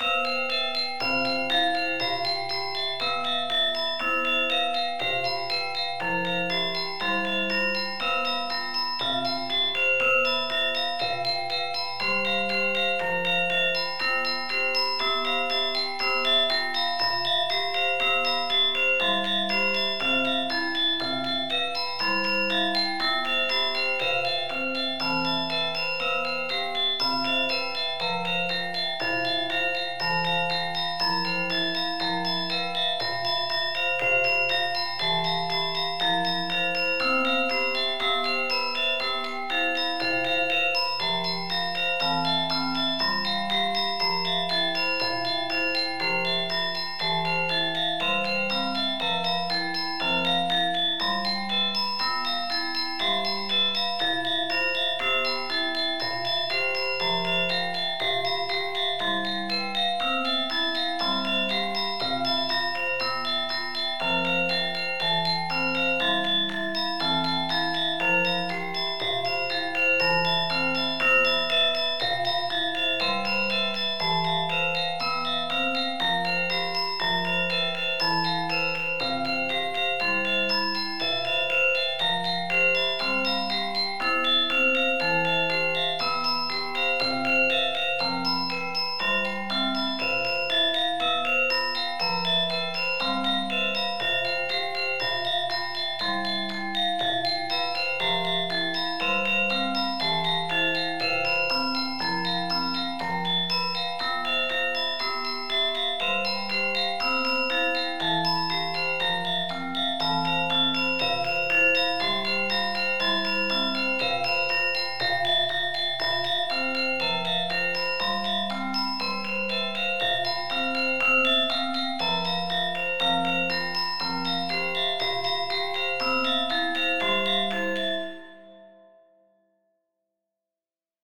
you